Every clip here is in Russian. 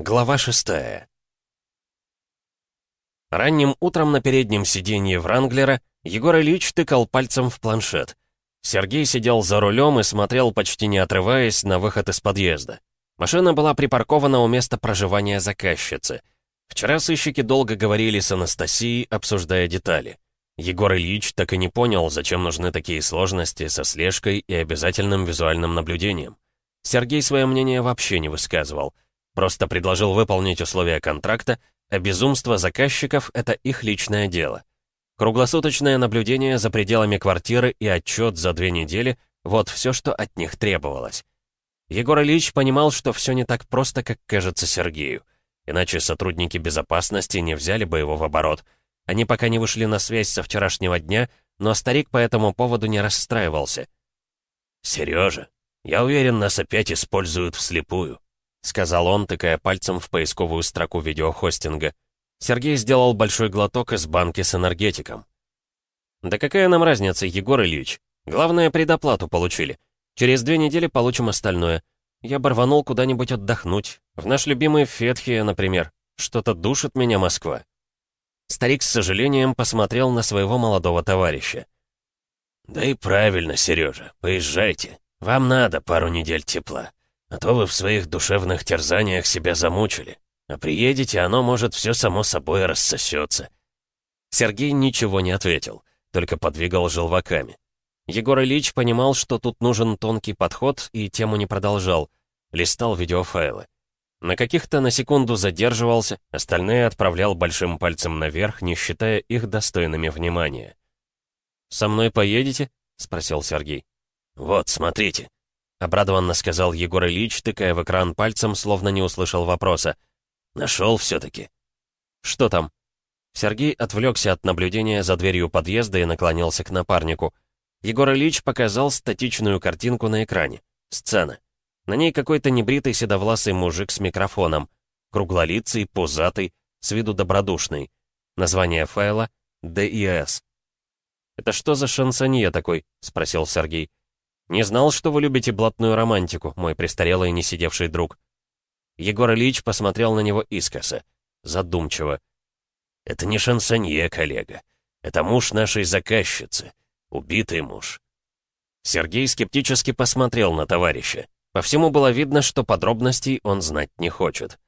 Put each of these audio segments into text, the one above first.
Глава шестая. Ранним утром на переднем сиденье Вранглера Егор Ильич тыкал пальцем в планшет. Сергей сидел за рулем и смотрел, почти не отрываясь, на выход из подъезда. Машина была припаркована у места проживания заказчицы. Вчера сыщики долго говорили с Анастасией, обсуждая детали. Егор Ильич так и не понял, зачем нужны такие сложности со слежкой и обязательным визуальным наблюдением. Сергей свое мнение вообще не высказывал — Просто предложил выполнить условия контракта, а безумство заказчиков — это их личное дело. Круглосуточное наблюдение за пределами квартиры и отчет за две недели — вот все, что от них требовалось. Егор Ильич понимал, что все не так просто, как кажется Сергею. Иначе сотрудники безопасности не взяли бы его в оборот. Они пока не вышли на связь со вчерашнего дня, но старик по этому поводу не расстраивался. «Сережа, я уверен, нас опять используют вслепую», — сказал он, тыкая пальцем в поисковую строку видеохостинга. Сергей сделал большой глоток из банки с энергетиком. «Да какая нам разница, Егор Ильич? Главное, предоплату получили. Через две недели получим остальное. Я бы рванул куда-нибудь отдохнуть. В наш любимый Фетхия, например. Что-то душит меня Москва». Старик с сожалением посмотрел на своего молодого товарища. «Да и правильно, Сережа, поезжайте. Вам надо пару недель тепла. А то вы в своих душевных терзаниях себя замучили. А приедете, оно, может, все само собой рассосется. Сергей ничего не ответил, только подвигал желваками. Егор Ильич понимал, что тут нужен тонкий подход, и тему не продолжал. Листал видеофайлы. На каких-то на секунду задерживался, остальные отправлял большим пальцем наверх, не считая их достойными внимания. «Со мной поедете?» — спросил Сергей. «Вот, смотрите», — обрадованно сказал Егор Ильич, тыкая в экран пальцем, словно не услышал вопроса. «Нашел все-таки». «Что там?» Сергей отвлекся от наблюдения за дверью подъезда и наклонился к напарнику. Егор Ильич показал статичную картинку на экране. Сцена. На ней какой-то небритый седовласый мужик с микрофоном. Круглолицый, пузатый, с виду добродушный. Название файла — DIS. «Это что за шансонье такой?» — спросил Сергей. «Не знал, что вы любите блатную романтику, мой престарелый не сидевший друг». Егор Ильич посмотрел на него искоса, задумчиво. «Это не шансонье, коллега. Это муж нашей заказчицы. Убитый муж». Сергей скептически посмотрел на товарища. По всему было видно, что подробностей он знать не хочет.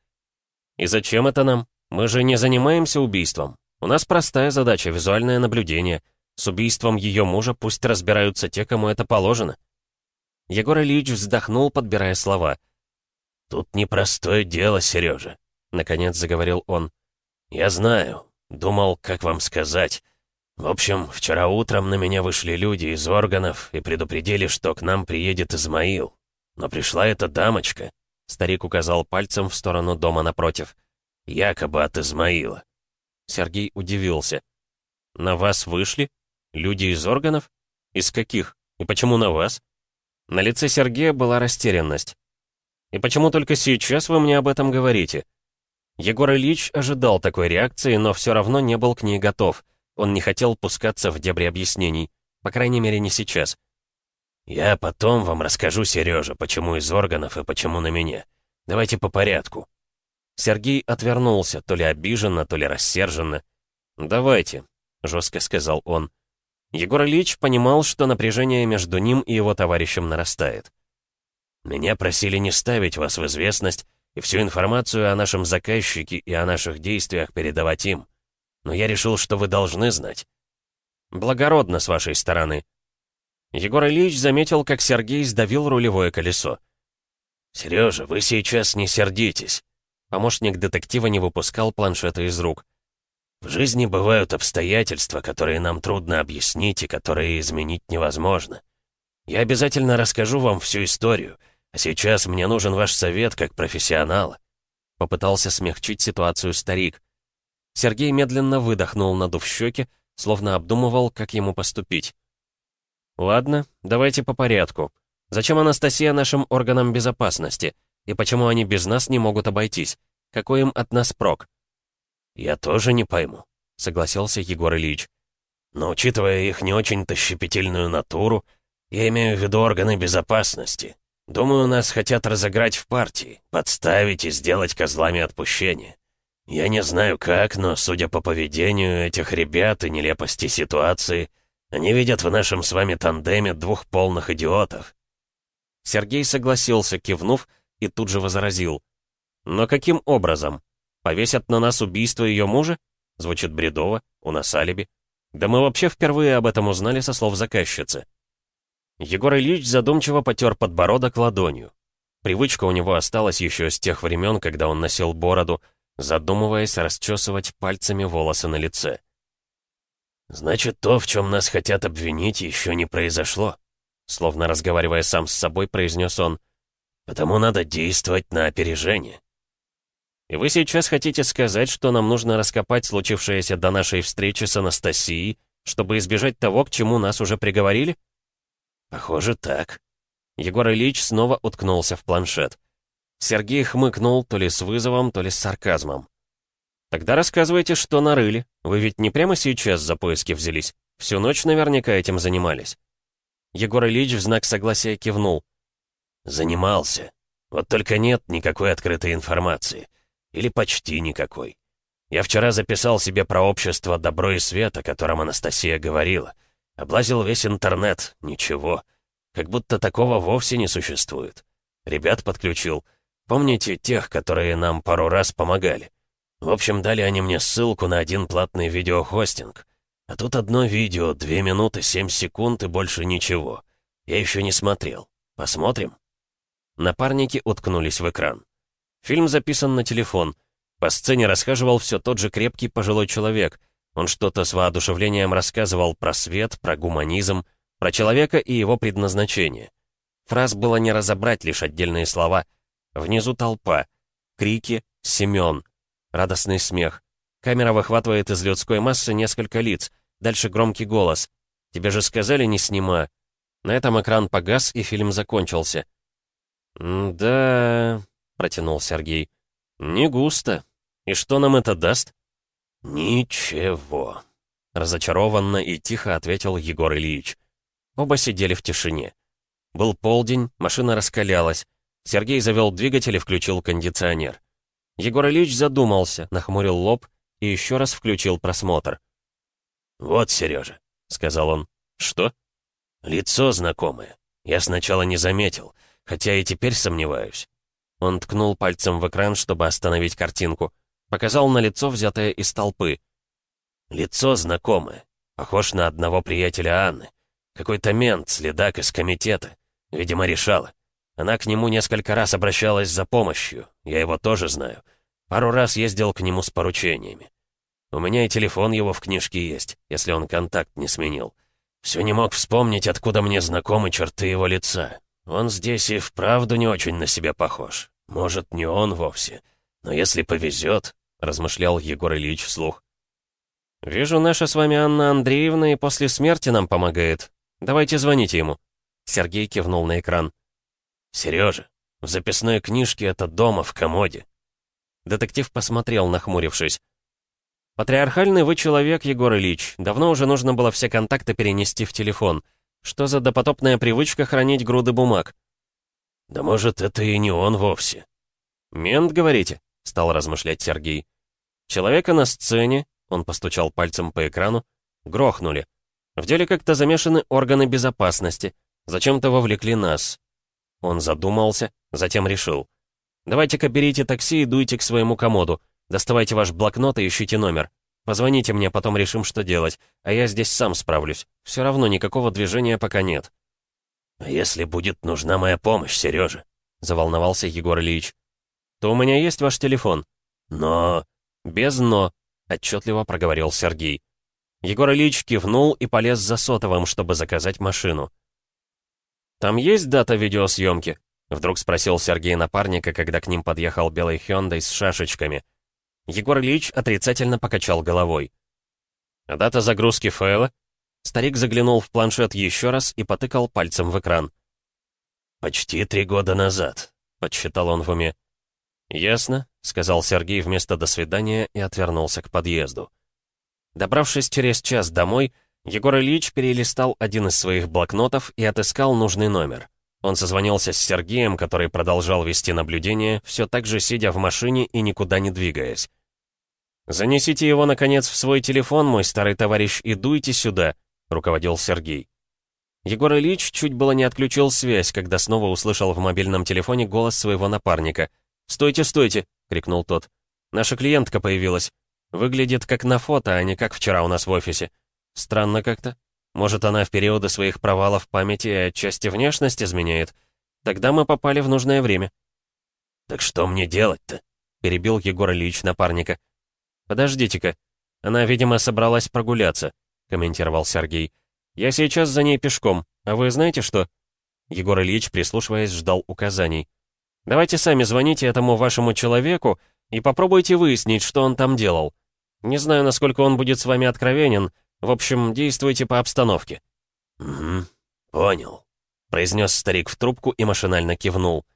«И зачем это нам? Мы же не занимаемся убийством. У нас простая задача — визуальное наблюдение. С убийством ее мужа пусть разбираются те, кому это положено». Егор Ильич вздохнул, подбирая слова. «Тут непростое дело, Сережа», — наконец заговорил он. «Я знаю. Думал, как вам сказать. В общем, вчера утром на меня вышли люди из органов и предупредили, что к нам приедет Измаил. Но пришла эта дамочка». Старик указал пальцем в сторону дома напротив. «Якобы от Измаила». Сергей удивился. «На вас вышли? Люди из органов? Из каких? И почему на вас?» На лице Сергея была растерянность. «И почему только сейчас вы мне об этом говорите?» Егор Ильич ожидал такой реакции, но все равно не был к ней готов. Он не хотел пускаться в дебри объяснений. По крайней мере, не сейчас. «Я потом вам расскажу, Сережа, почему из органов и почему на меня. Давайте по порядку». Сергей отвернулся, то ли обиженно, то ли рассерженно. «Давайте», — жестко сказал он. Егор Ильич понимал, что напряжение между ним и его товарищем нарастает. «Меня просили не ставить вас в известность и всю информацию о нашем заказчике и о наших действиях передавать им. Но я решил, что вы должны знать». «Благородно с вашей стороны». Егор Ильич заметил, как Сергей сдавил рулевое колесо. «Сережа, вы сейчас не сердитесь». Помощник детектива не выпускал планшета из рук. В жизни бывают обстоятельства, которые нам трудно объяснить и которые изменить невозможно. Я обязательно расскажу вам всю историю, а сейчас мне нужен ваш совет как профессионала». Попытался смягчить ситуацию старик. Сергей медленно выдохнул, надув щеки, словно обдумывал, как ему поступить. «Ладно, давайте по порядку. Зачем Анастасия нашим органам безопасности? И почему они без нас не могут обойтись? Какой им от нас прок?» «Я тоже не пойму», — согласился Егор Ильич. «Но учитывая их не очень-то щепетильную натуру, я имею в виду органы безопасности. Думаю, нас хотят разыграть в партии, подставить и сделать козлами отпущения. Я не знаю как, но, судя по поведению этих ребят и нелепости ситуации, они видят в нашем с вами тандеме двух полных идиотов». Сергей согласился, кивнув, и тут же возразил. «Но каким образом? Повесят на нас убийство ее мужа? Звучит бредово, у нас алиби. Да мы вообще впервые об этом узнали со слов заказчицы». Егор Ильич задумчиво потер подбородок ладонью. Привычка у него осталась еще с тех времен, когда он носил бороду, задумываясь расчесывать пальцами волосы на лице. «Значит, то, в чем нас хотят обвинить, еще не произошло», словно разговаривая сам с собой, произнес он. «Потому надо действовать на опережение». «И вы сейчас хотите сказать, что нам нужно раскопать случившееся до нашей встречи с Анастасией, чтобы избежать того, к чему нас уже приговорили?» «Похоже, так». Егор Ильич снова уткнулся в планшет. Сергей хмыкнул то ли с вызовом, то ли с сарказмом. «Тогда рассказывайте, что нарыли. Вы ведь не прямо сейчас за поиски взялись. Всю ночь наверняка этим занимались». Егор Ильич в знак согласия кивнул. «Занимался. Вот только нет никакой открытой информации. Или почти никакой. Я вчера записал себе про общество «Добро и свет», о котором Анастасия говорила. Облазил весь интернет, ничего. Как будто такого вовсе не существует. Ребят подключил. Помните тех, которые нам пару раз помогали? В общем, дали они мне ссылку на один платный видеохостинг. А тут одно видео, две минуты, семь секунд и больше ничего. Я еще не смотрел. Посмотрим?» Напарники уткнулись в экран. Фильм записан на телефон. По сцене расхаживал все тот же крепкий пожилой человек — он что-то с воодушевлением рассказывал про свет, про гуманизм, про человека и его предназначение. Фраз было не разобрать лишь отдельные слова. Внизу толпа. Крики «Семен». Радостный смех. Камера выхватывает из людской массы несколько лиц. Дальше громкий голос. «Тебе же сказали, не снима». На этом экран погас, и фильм закончился. «Да...» — протянул Сергей. «Не густо. И что нам это даст?» «Ничего», — разочарованно и тихо ответил Егор Ильич. Оба сидели в тишине. Был полдень, машина раскалялась. Сергей завел двигатель и включил кондиционер. Егор Ильич задумался, нахмурил лоб и еще раз включил просмотр. «Вот, Сережа», — сказал он. «Что?» «Лицо знакомое. Я сначала не заметил, хотя и теперь сомневаюсь». Он ткнул пальцем в экран, чтобы остановить картинку. Показал на лицо, взятое из толпы. Лицо знакомое. Похож на одного приятеля Анны. Какой-то мент, следак из комитета. Видимо, решала. Она к нему несколько раз обращалась за помощью. Я его тоже знаю. Пару раз ездил к нему с поручениями. У меня и телефон его в книжке есть, если он контакт не сменил. Все не мог вспомнить, откуда мне знакомы черты его лица. Он здесь и вправду не очень на себя похож. Может, не он вовсе. Но если повезет, — размышлял Егор Ильич вслух. «Вижу, наша с вами Анна Андреевна и после смерти нам помогает. Давайте звоните ему». Сергей кивнул на экран. «Сережа, в записной книжке это дома, в комоде». Детектив посмотрел, нахмурившись. «Патриархальный вы человек, Егор Ильич. Давно уже нужно было все контакты перенести в телефон. Что за допотопная привычка хранить груды бумаг?» «Да может, это и не он вовсе». «Мент, говорите?» — стал размышлять Сергей. «Человека на сцене», — он постучал пальцем по экрану, — «грохнули. В деле как-то замешаны органы безопасности. Зачем-то вовлекли нас». Он задумался, затем решил. «Давайте-ка берите такси и дуйте к своему комоду. Доставайте ваш блокнот и ищите номер. Позвоните мне, потом решим, что делать. А я здесь сам справлюсь. Все равно никакого движения пока нет». «А если будет нужна моя помощь, Сережа?» — заволновался Егор Ильич то у меня есть ваш телефон». «Но...» «Без «но», — отчетливо проговорил Сергей. Егор Ильич кивнул и полез за сотовым, чтобы заказать машину. «Там есть дата видеосъемки?» — вдруг спросил Сергей напарника, когда к ним подъехал белый Хёндой с шашечками. Егор Ильич отрицательно покачал головой. «А дата загрузки файла?» Старик заглянул в планшет еще раз и потыкал пальцем в экран. «Почти три года назад», — подсчитал он в уме. «Ясно», — сказал Сергей вместо «до свидания» и отвернулся к подъезду. Добравшись через час домой, Егор Ильич перелистал один из своих блокнотов и отыскал нужный номер. Он созвонился с Сергеем, который продолжал вести наблюдение, все так же сидя в машине и никуда не двигаясь. «Занесите его, наконец, в свой телефон, мой старый товарищ, и дуйте сюда», — руководил Сергей. Егор Ильич чуть было не отключил связь, когда снова услышал в мобильном телефоне голос своего напарника. «Стойте, стойте!» — крикнул тот. «Наша клиентка появилась. Выглядит как на фото, а не как вчера у нас в офисе. Странно как-то. Может, она в периоды своих провалов памяти и отчасти внешность изменяет? Тогда мы попали в нужное время». «Так что мне делать-то?» — перебил Егор Ильич напарника. «Подождите-ка. Она, видимо, собралась прогуляться», — комментировал Сергей. «Я сейчас за ней пешком. А вы знаете что?» Егор Ильич, прислушиваясь, ждал указаний. «Давайте сами звоните этому вашему человеку и попробуйте выяснить, что он там делал. Не знаю, насколько он будет с вами откровенен, в общем, действуйте по обстановке». «Угу, понял», — произнес старик в трубку и машинально кивнул.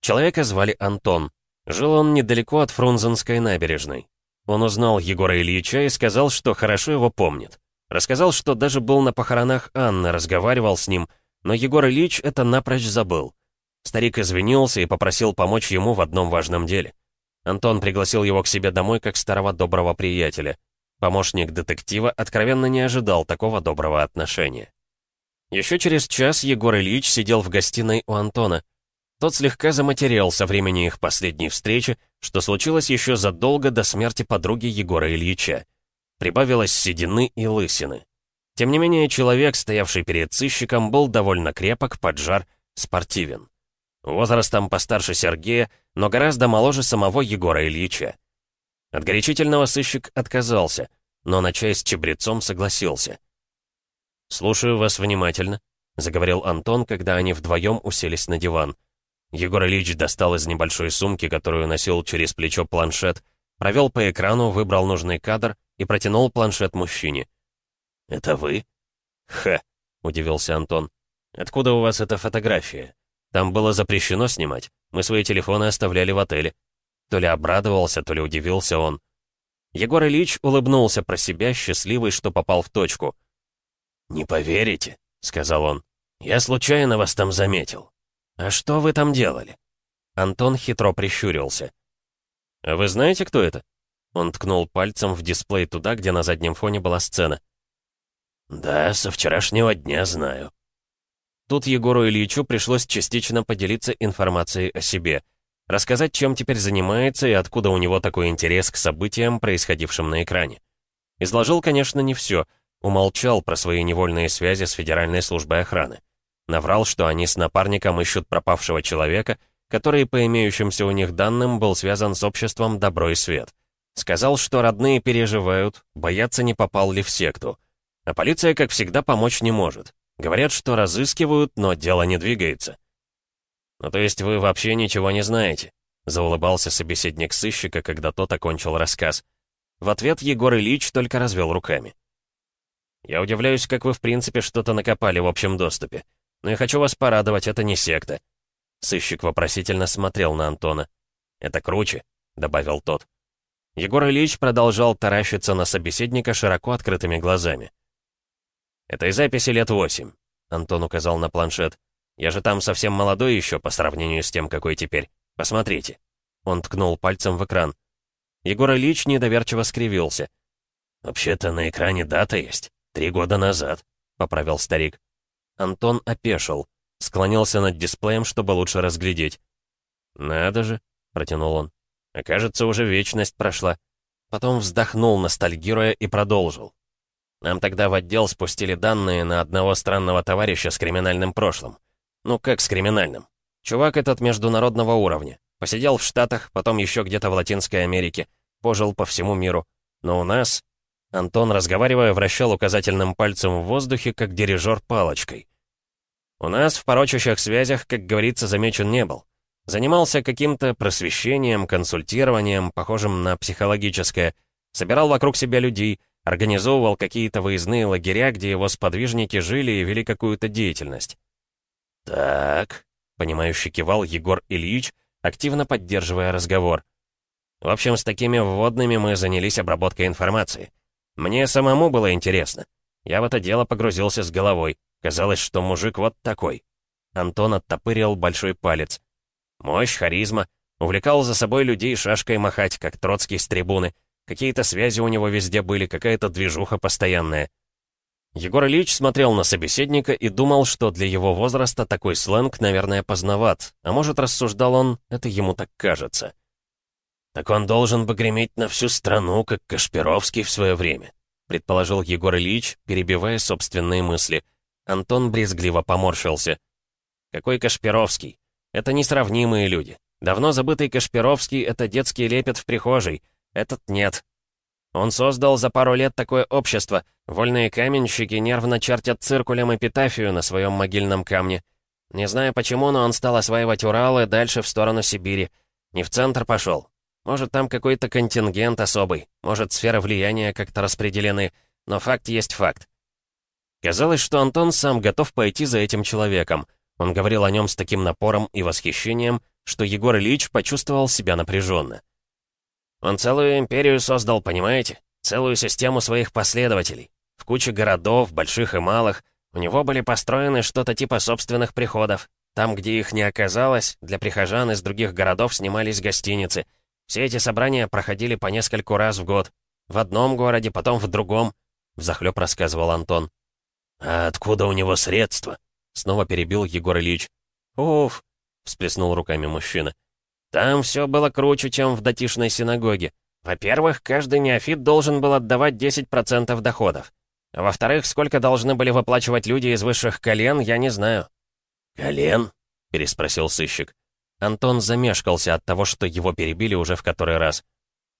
Человека звали Антон. Жил он недалеко от Фрунзенской набережной. Он узнал Егора Ильича и сказал, что хорошо его помнит. Рассказал, что даже был на похоронах Анны, разговаривал с ним, но Егор Ильич это напрочь забыл. Старик извинился и попросил помочь ему в одном важном деле. Антон пригласил его к себе домой как старого доброго приятеля. Помощник детектива откровенно не ожидал такого доброго отношения. Еще через час Егор Ильич сидел в гостиной у Антона. Тот слегка заматерел со времени их последней встречи, что случилось еще задолго до смерти подруги Егора Ильича. Прибавилось седины и лысины. Тем не менее, человек, стоявший перед сыщиком, был довольно крепок, поджар, спортивен. Возрастом постарше Сергея, но гораздо моложе самого Егора Ильича. От горячительного сыщик отказался, но на чай с чебрецом согласился. «Слушаю вас внимательно», — заговорил Антон, когда они вдвоем уселись на диван. Егор Ильич достал из небольшой сумки, которую носил через плечо планшет, провел по экрану, выбрал нужный кадр и протянул планшет мужчине. «Это вы?» «Ха», — удивился Антон. «Откуда у вас эта фотография? Там было запрещено снимать. Мы свои телефоны оставляли в отеле. То ли обрадовался, то ли удивился он. Егор Ильич улыбнулся про себя, счастливый, что попал в точку. «Не поверите», — сказал он. «Я случайно вас там заметил. А что вы там делали?» Антон хитро прищурился. «А вы знаете, кто это?» Он ткнул пальцем в дисплей туда, где на заднем фоне была сцена. «Да, со вчерашнего дня знаю». Тут Егору Ильичу пришлось частично поделиться информацией о себе рассказать, чем теперь занимается и откуда у него такой интерес к событиям, происходившим на экране. Изложил, конечно, не все, умолчал про свои невольные связи с Федеральной службой охраны. Наврал, что они с напарником ищут пропавшего человека, который, по имеющимся у них данным, был связан с обществом «Добро и свет». Сказал, что родные переживают, боятся, не попал ли в секту. А полиция, как всегда, помочь не может. Говорят, что разыскивают, но дело не двигается. «Ну то есть вы вообще ничего не знаете?» — заулыбался собеседник сыщика, когда тот окончил рассказ. В ответ Егор Ильич только развел руками. «Я удивляюсь, как вы в принципе что-то накопали в общем доступе. Но я хочу вас порадовать, это не секта». Сыщик вопросительно смотрел на Антона. «Это круче», — добавил тот. Егор Ильич продолжал таращиться на собеседника широко открытыми глазами. «Этой записи лет восемь», — Антон указал на планшет. Я же там совсем молодой еще по сравнению с тем, какой теперь. Посмотрите». Он ткнул пальцем в экран. Егор Ильич недоверчиво скривился. «Вообще-то на экране дата есть. Три года назад», — поправил старик. Антон опешил, склонился над дисплеем, чтобы лучше разглядеть. «Надо же», — протянул он. «Окажется, уже вечность прошла». Потом вздохнул, ностальгируя, и продолжил. Нам тогда в отдел спустили данные на одного странного товарища с криминальным прошлым. Ну как с криминальным? Чувак этот международного уровня. Посидел в Штатах, потом еще где-то в Латинской Америке. Пожил по всему миру. Но у нас... Антон, разговаривая, вращал указательным пальцем в воздухе, как дирижер палочкой. У нас в порочащих связях, как говорится, замечен не был. Занимался каким-то просвещением, консультированием, похожим на психологическое. Собирал вокруг себя людей, организовывал какие-то выездные лагеря, где его сподвижники жили и вели какую-то деятельность. «Так», — понимающе кивал Егор Ильич, активно поддерживая разговор. «В общем, с такими вводными мы занялись обработкой информации. Мне самому было интересно. Я в это дело погрузился с головой. Казалось, что мужик вот такой». Антон оттопырил большой палец. Мощь, харизма. Увлекал за собой людей шашкой махать, как Троцкий с трибуны. Какие-то связи у него везде были, какая-то движуха постоянная. Егор Ильич смотрел на собеседника и думал, что для его возраста такой сленг, наверное, поздноват. А может, рассуждал он, это ему так кажется. «Так он должен бы греметь на всю страну, как Кашпировский в свое время», предположил Егор Ильич, перебивая собственные мысли. Антон брезгливо поморщился. «Какой Кашпировский? Это несравнимые люди. Давно забытый Кашпировский — это детский лепет в прихожей. Этот нет. Он создал за пару лет такое общество. Вольные каменщики нервно чертят циркулем эпитафию на своем могильном камне. Не знаю почему, но он стал осваивать Урал и дальше в сторону Сибири. Не в центр пошел. Может, там какой-то контингент особый. Может, сферы влияния как-то распределены. Но факт есть факт. Казалось, что Антон сам готов пойти за этим человеком. Он говорил о нем с таким напором и восхищением, что Егор Ильич почувствовал себя напряженно. Он целую империю создал, понимаете? Целую систему своих последователей. В куче городов, больших и малых. У него были построены что-то типа собственных приходов. Там, где их не оказалось, для прихожан из других городов снимались гостиницы. Все эти собрания проходили по нескольку раз в год. В одном городе, потом в другом. Взахлёб рассказывал Антон. «А откуда у него средства?» Снова перебил Егор Ильич. «Уф!» — всплеснул руками мужчина. Там все было круче, чем в датишной синагоге. Во-первых, каждый неофит должен был отдавать 10% доходов. А во-вторых, сколько должны были выплачивать люди из высших колен, я не знаю. «Колен?» — переспросил сыщик. Антон замешкался от того, что его перебили уже в который раз.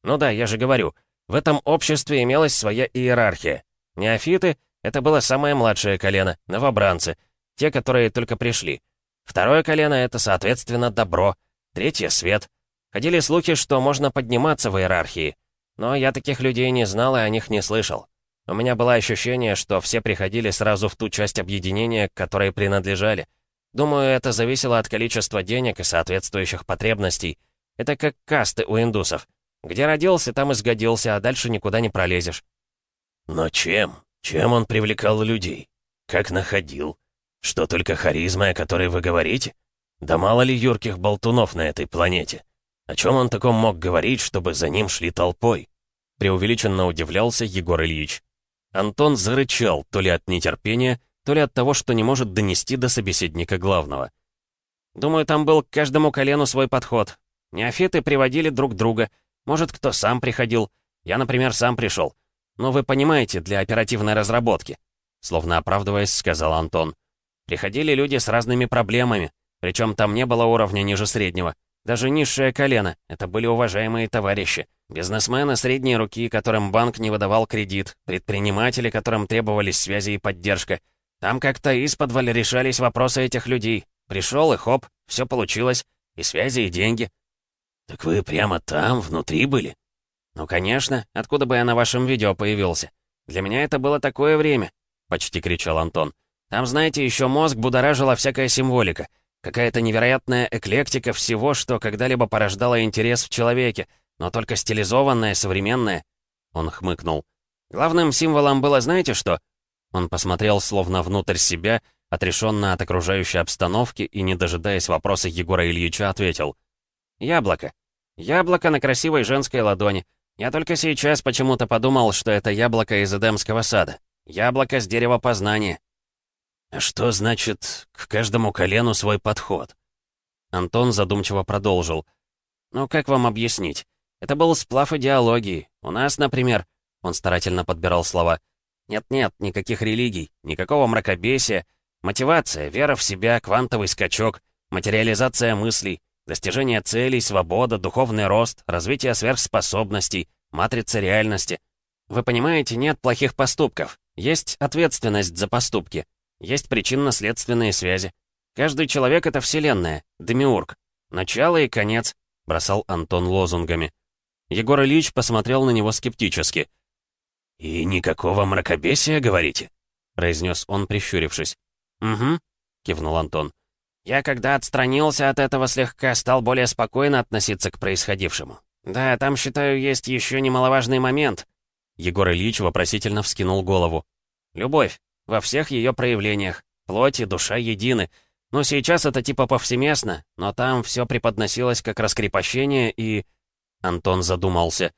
«Ну да, я же говорю, в этом обществе имелась своя иерархия. Неофиты — это было самое младшее колено, новобранцы, те, которые только пришли. Второе колено — это, соответственно, добро — Третье — свет. Ходили слухи, что можно подниматься в иерархии. Но я таких людей не знал и о них не слышал. У меня было ощущение, что все приходили сразу в ту часть объединения, к которой принадлежали. Думаю, это зависело от количества денег и соответствующих потребностей. Это как касты у индусов. Где родился, там и сгодился, а дальше никуда не пролезешь. Но чем? Чем он привлекал людей? Как находил? Что только харизма, о которой вы говорите? Да мало ли юрких болтунов на этой планете. О чем он таком мог говорить, чтобы за ним шли толпой? Преувеличенно удивлялся Егор Ильич. Антон зарычал, то ли от нетерпения, то ли от того, что не может донести до собеседника главного. «Думаю, там был к каждому колену свой подход. Неофиты приводили друг друга. Может, кто сам приходил. Я, например, сам пришел. Но вы понимаете, для оперативной разработки». Словно оправдываясь, сказал Антон. «Приходили люди с разными проблемами. Причем там не было уровня ниже среднего. Даже низшее колено. Это были уважаемые товарищи. Бизнесмены средней руки, которым банк не выдавал кредит. Предприниматели, которым требовались связи и поддержка. Там как-то из-под решались вопросы этих людей. Пришел и хоп, все получилось. И связи, и деньги. «Так вы прямо там, внутри были?» «Ну, конечно. Откуда бы я на вашем видео появился? Для меня это было такое время», — почти кричал Антон. «Там, знаете, еще мозг будоражила всякая символика. Какая-то невероятная эклектика всего, что когда-либо порождало интерес в человеке, но только стилизованная, современная. Он хмыкнул. Главным символом было знаете что? Он посмотрел словно внутрь себя, отрешенно от окружающей обстановки и, не дожидаясь вопроса Егора Ильича, ответил. «Яблоко. Яблоко на красивой женской ладони. Я только сейчас почему-то подумал, что это яблоко из Эдемского сада. Яблоко с дерева познания. А что значит «к каждому колену свой подход»?» Антон задумчиво продолжил. «Ну, как вам объяснить? Это был сплав идеологии. У нас, например...» Он старательно подбирал слова. «Нет-нет, никаких религий, никакого мракобесия. Мотивация, вера в себя, квантовый скачок, материализация мыслей, достижение целей, свобода, духовный рост, развитие сверхспособностей, матрица реальности. Вы понимаете, нет плохих поступков. Есть ответственность за поступки. Есть причинно-следственные связи. Каждый человек — это вселенная, демиург. Начало и конец», — бросал Антон лозунгами. Егор Ильич посмотрел на него скептически. «И никакого мракобесия, говорите?» — произнес он, прищурившись. «Угу», — кивнул Антон. «Я, когда отстранился от этого слегка, стал более спокойно относиться к происходившему. Да, там, считаю, есть еще немаловажный момент». Егор Ильич вопросительно вскинул голову. «Любовь. Во всех ее проявлениях. Плоть и душа едины. Ну, сейчас это типа повсеместно, но там все преподносилось как раскрепощение и...» Антон задумался.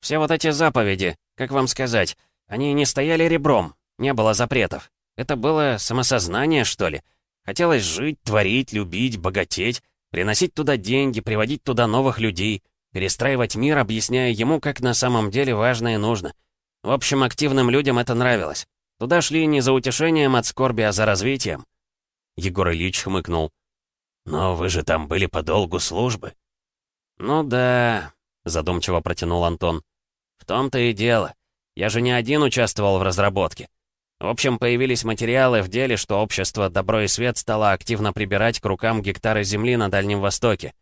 «Все вот эти заповеди, как вам сказать, они не стояли ребром, не было запретов. Это было самосознание, что ли? Хотелось жить, творить, любить, богатеть, приносить туда деньги, приводить туда новых людей, перестраивать мир, объясняя ему, как на самом деле важно и нужно. В общем, активным людям это нравилось. Туда шли не за утешением от скорби, а за развитием. Егор Ильич хмыкнул. «Но вы же там были по долгу службы». «Ну да», — задумчиво протянул Антон. «В том-то и дело. Я же не один участвовал в разработке. В общем, появились материалы в деле, что общество «Добро и свет» стало активно прибирать к рукам гектары земли на Дальнем Востоке.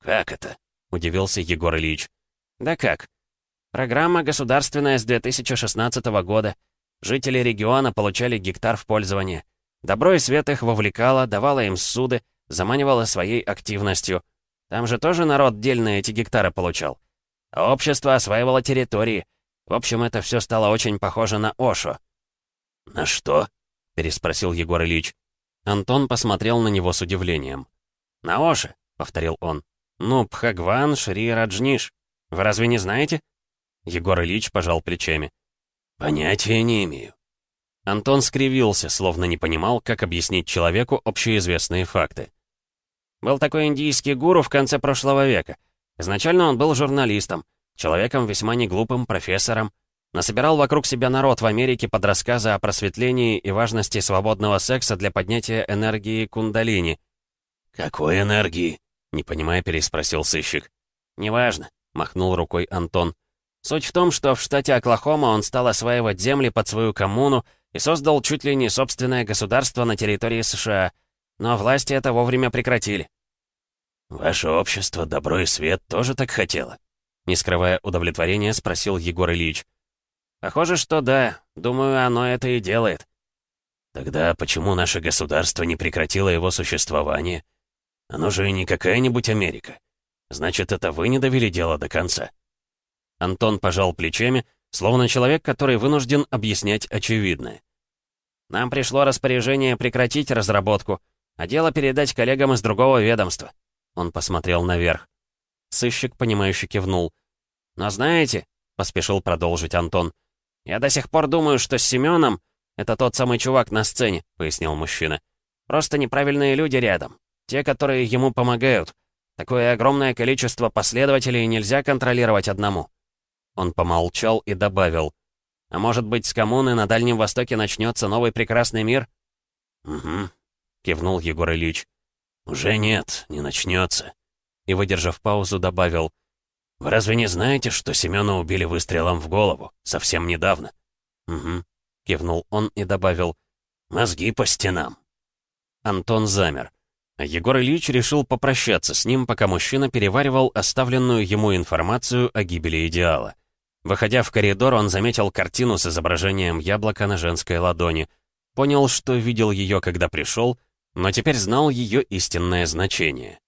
«Как это?» — удивился Егор Ильич. «Да как? Программа государственная с 2016 года. Жители региона получали гектар в пользование. Добро и свет их вовлекало, давало им суды, заманивало своей активностью. Там же тоже народ дельно эти гектары получал. А общество осваивало территории. В общем, это все стало очень похоже на Ошо. «На что?» — переспросил Егор Ильич. Антон посмотрел на него с удивлением. «На Оши», — повторил он. «Ну, Пхагван, Шри Раджниш. Вы разве не знаете?» Егор Ильич пожал плечами. «Понятия не имею». Антон скривился, словно не понимал, как объяснить человеку общеизвестные факты. Был такой индийский гуру в конце прошлого века. Изначально он был журналистом, человеком весьма неглупым, профессором. Насобирал вокруг себя народ в Америке под рассказы о просветлении и важности свободного секса для поднятия энергии кундалини. «Какой энергии?» — не понимая, переспросил сыщик. «Неважно», — махнул рукой Антон. «Суть в том, что в штате Оклахома он стал осваивать земли под свою коммуну и создал чуть ли не собственное государство на территории США. Но власти это вовремя прекратили». «Ваше общество, добро и свет, тоже так хотело?» Не скрывая удовлетворения, спросил Егор Ильич. «Похоже, что да. Думаю, оно это и делает». «Тогда почему наше государство не прекратило его существование? Оно же не какая-нибудь Америка. Значит, это вы не довели дело до конца?» Антон пожал плечами, словно человек, который вынужден объяснять очевидное. «Нам пришло распоряжение прекратить разработку, а дело передать коллегам из другого ведомства». Он посмотрел наверх. Сыщик, понимающе кивнул. «Но знаете», — поспешил продолжить Антон, «Я до сих пор думаю, что с Семеном это тот самый чувак на сцене», — пояснил мужчина. «Просто неправильные люди рядом. Те, которые ему помогают. Такое огромное количество последователей нельзя контролировать одному». Он помолчал и добавил. «А может быть, с коммуны на Дальнем Востоке начнется новый прекрасный мир?» «Угу», — кивнул Егор Ильич. «Уже нет, не начнется». И, выдержав паузу, добавил. «Вы разве не знаете, что Семена убили выстрелом в голову? Совсем недавно?» «Угу», — кивнул он и добавил. «Мозги по стенам». Антон замер. Егор Ильич решил попрощаться с ним, пока мужчина переваривал оставленную ему информацию о гибели идеала. Выходя в коридор, он заметил картину с изображением яблока на женской ладони. Понял, что видел ее, когда пришел, но теперь знал ее истинное значение.